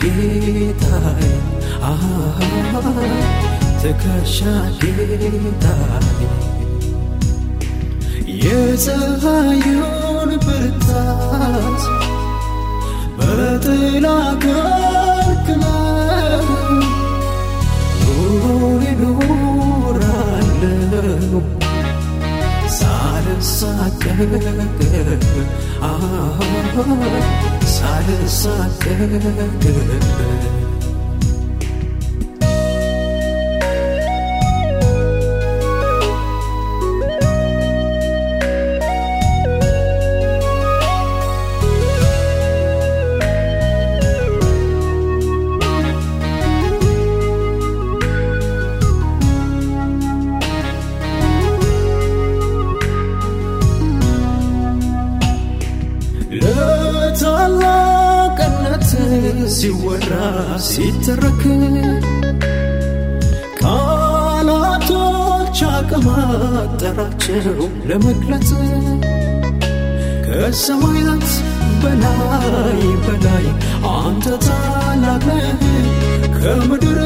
ጌታዬ ትከሻ ጌታዬ። የፀሐዩን ብርታት በጥላ ከልክለህ ኑሮን እኖራለሁ ሳልሳቀቅ ሳልሳቀቅ ሲወራ ሲተረክ ቃላቶች አቅም አጠራቸው ለመግለጽ ከሰማያት በላይ በላይ አንተ ታላቅ ከምድር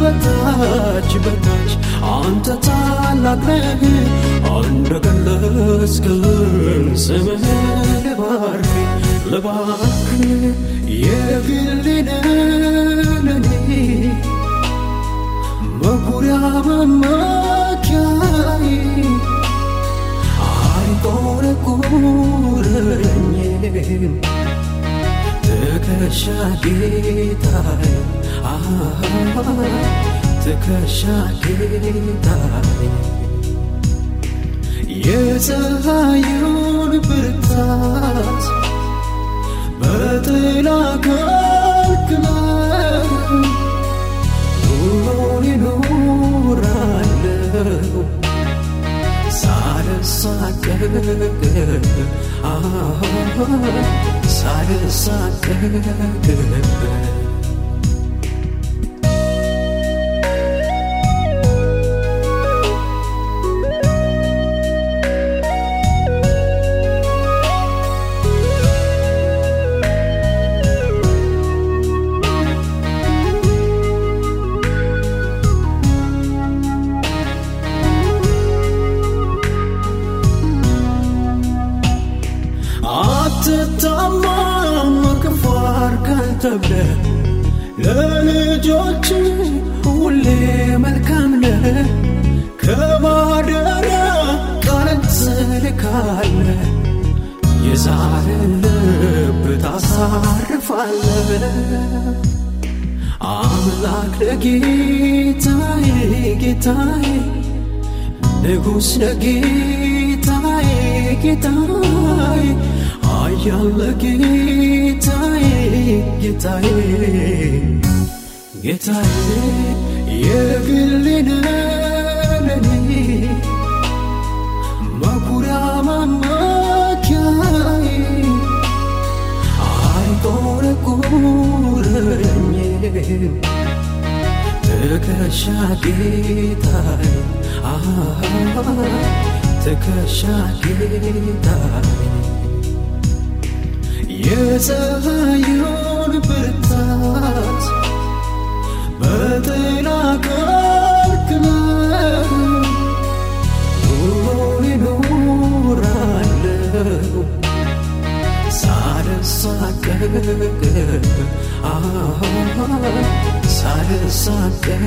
በታች በታች አንተ ታላቅ ነህ እንደ ገለጽክልን ስምህን ልባርክ ልባርክ ትከሻ ጌታዬ ትከሻ ጌታዬ የፀሐዩን ብርታት በጥላ ከልክለህ ኑሮን እኖራለሁ ሳልሳቀቅ ሳልሳቀቅ አትታማም ተብለህ ለልጆች ሁሌ መልካም ነህ። ከማደሪያ ቃልን ትልካለህ የዛርን ልብ ታሳርፋለህ። አምላክ ለጌታዬ ጌታዬ ንጉሥ ለጌታዬ ጌታዬ ኃያል ለጌታዬ ጌታዬ ጌታዬ የግሌ መኩሪያ መመኪያዬ አይቆረቁረኝም ትከሻ ጌታዬ ትከሻ ጌታዬ የፀሐዩን ብርታት በጥላ ከልክለህ ኑሮን እኖራለሁ ሳልሳቀቅ ሳልሳቀቅ